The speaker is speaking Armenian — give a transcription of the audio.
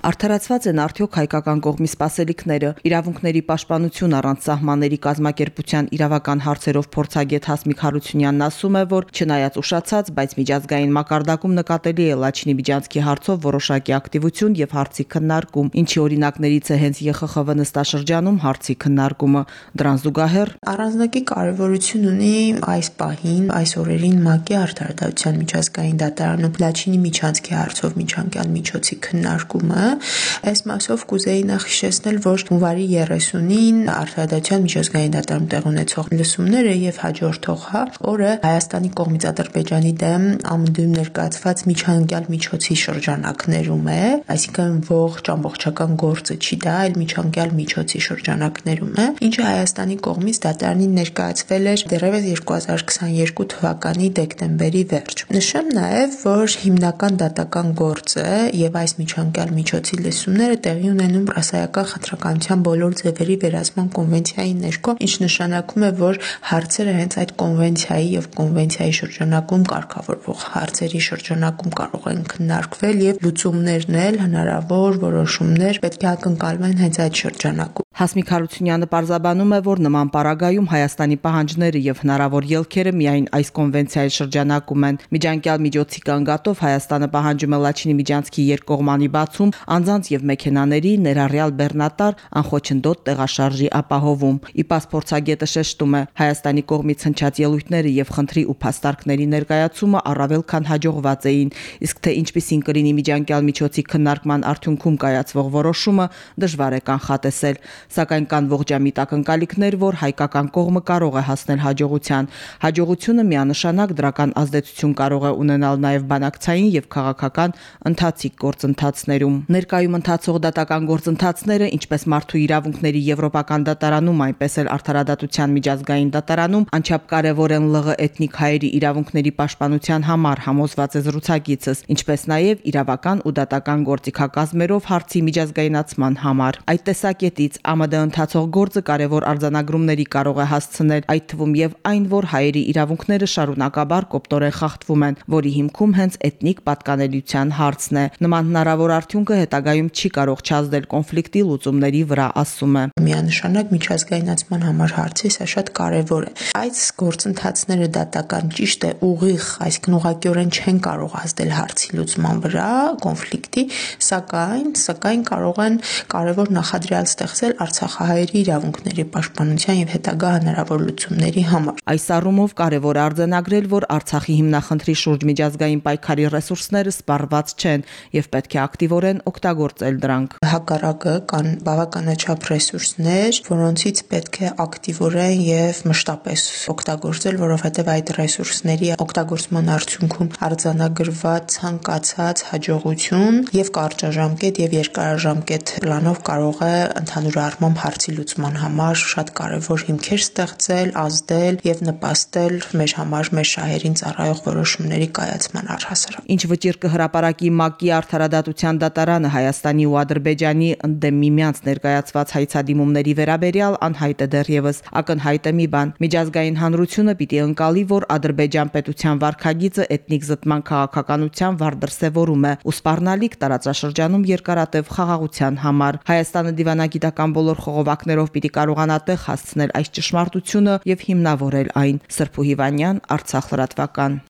Արդարացված են արդյոք հայկական կողմի սպասելիքները։ Իրավունքների պաշտպանություն առանց սահմանների կազմակերպության իրավական հարցերով փորձագետ Հասմիկ Հարությունյանն ասում է, որ չնայած ուշացած, բայց միջազգային մակարդակում նկատելի է Լաչինի Բիջանցկի հարցով որոշակի ակտիվություն եւ հարցի քննարկում, ինչի օրինակներից է հենց ԵԽԽՎ նստաշրջանում հարցի քննարկումը։ Դրան զուգահեռ. Առանձնակի կարևորություն ունի այս պահին, այս օրերին ՄԱԿ-ի արդարադատության միջազգային դատարանում Լաչինի Միչանցկի հարցով միջանկյալ միջոցի քննարկումը Այս մասով կուզեի նախ հիշեցնել, որ հունվարի 30-ին Արդարադատության միջազգային դատարանում տեղ ունեցող լսումները եւ հաջորդող հա օրը Հայաստանի կողմից Ադրբեջանի դեմ ԱՄԴ-ում ներկայացված միջանկյալ միջոցի շրջանակներում է, այսինքն ողջ ամբողջական գործը չի դա, այլ միջանկյալ միջոցի շրջանակներում է, ինչը Հայաստանի կողմից դատարանին ներկայացվել էր դեռևս 2022 թվականի դեկտեմբերի վերջ։ Նշեմ նաև, որ հիմնական դատական գործը եւ այս միջանկյալ միջոց միջոցի լսումները տեղի ունենում ռասայական խտրականության բոլոր ձևերի վերացման կոնվենցիայի ներքո, ինչ նշանակում է, որ հարցերը հենց այդ կոնվենցիայի եւ կոնվենցիայի շրջանակում կարգավորվող հարցերի շրջանակում կարող են քննարկվել եւ լուծումներն էլ հնարավոր որոշումներ պետք է ակնկալվեն հենց այդ շրջանակում։ Հասմիկ Հարությունյանը պարզաբանում է, որ նման պարագայում Հայաստանի պահանջները եւ հնարավոր ելքերը միայն այս կոնվենցիայի շրջանակում են։ Միջանկյալ միջոցի կանգատով Հայաստանը պահանջում է Լաչինի միջանցքի երկկողմանի բացում, անձանց եւ մեքենաների ներառյալ բեռնատար անխոչնդոտ տեղաշարժի ապահովում։ Ի պասպորտագետը շեշտում է. Հայաստանի կողմից հնչած ելույթները եւ խնդրի ու փաստարկների ներկայացումը առավել քան հաջողված էին, իսկ թե ինչպիսին կլինի միջանկյալ միջոցի քննարկման արդյունքում կայացվող որոշումը դժվար է կանխատեսել, սակայն կան ողջամիտ ակնկալիքներ, որ հայկական կողմը կարող է հասնել հաջողության։ Հաջողությունը միանշանակ դրական ազդեցություն կարող է ունենալ նաև բանակցային եւ քաղաքական ընթացիկ գործընթացներում ներկայում ընթացող դատական գործընթացները, ինչպես մարդու իրավունքների Եվրոպական դատարանում, այնպես էլ արդարադատության միջազգային դատարանում, անչափ կարևոր են ԼՂ էթնիկ հայերի իրավունքների պաշտպանության համար համոզված է զրուցակիցս, ինչպես նաև իրավական ու դատական գործիքակազմերով հարցի միջազգայնացման համար։ Այդ տեսակետից ԱՄԴ ընթացող գործը կարևոր արձանագրումների կարող է հասցնել, այդ թվում եւ այն, որ հայերի իրավունքները շարունակաբար կոպտորեն խախտվում են, որի հիմքում հենց էթնիկ պատկանելիության հարցն է։ Նման հնարավոր արդյունքը հետագայում չի կարող չազդել կոնֆլիկտի լուծումների վրա, ասում է։ Միանշանակ միջազգայնացման համար հարցը սա շատ կարևոր է։ Այս գործընթացները դատական ճիշտ է ուղիղ, այսինքն ուղղակիորեն չեն կարող ազդել հարցի լուծման վրա, կոնֆլիկտի, սակայն սակայն կարող են կարևոր նախադրյալ ստեղծել Արցախահայերի իրավունքների պաշտպանության եւ հետագա հնարավոր լուծումների համար։ Այս առումով կարևոր արձանագրել, որ Արցախի հիմնախնդրի շուրջ միջազգային պայքարի ռեսուրսները սպառված չեն եւ պետք է ակտիվորեն օգտագործել դրանք։ Հակառակը կան բավականաչափ ռեսուրսներ, որոնցից պետք է ակտիվորեն եւ մշտապես օգտագործել, որովհետեւ այդ ռեսուրսների օգտագործման արդյունքում արձանագրված ցանկացած հաջողություն եւ կարճաժամկետ եւ երկարաժամկետ պլանով կարող է ընդհանուր առմամբ հարցի լուծման համար շատ կարեւոր հիմքեր ստեղծել, ազդել եւ նպաստել մեր համար մեր շահերին ծառայող որոշումների կայացման առհասարակ։ Ինչ վճիռ կհրապարակի ՄԱԿ-ի արդարադատության դատարանը Հայաստանի ու Ադրբեջանի ընդդեմ միմյանց ներկայացված հայցադիմումների վերաբերյալ անհայտ է դեռևս ակնհայտ է մի բան. Միջազգային հանրությունը պիտի ընկալի որ Ադրբեջան պետության վարկագիծը էթնիկ զտման քաղաքականության վառ դրսևորում է ու սպառնալիք տարածաշրջանում երկարատև խաղաղության համար Հայաստանը դիվանագիտական բոլոր խողովակներով պիտի կարողանա տեղ հասցնել այս ճշմարտությունը եւ հիմնավորել այն Սրփու Հիվանյան Արցախ լրատվական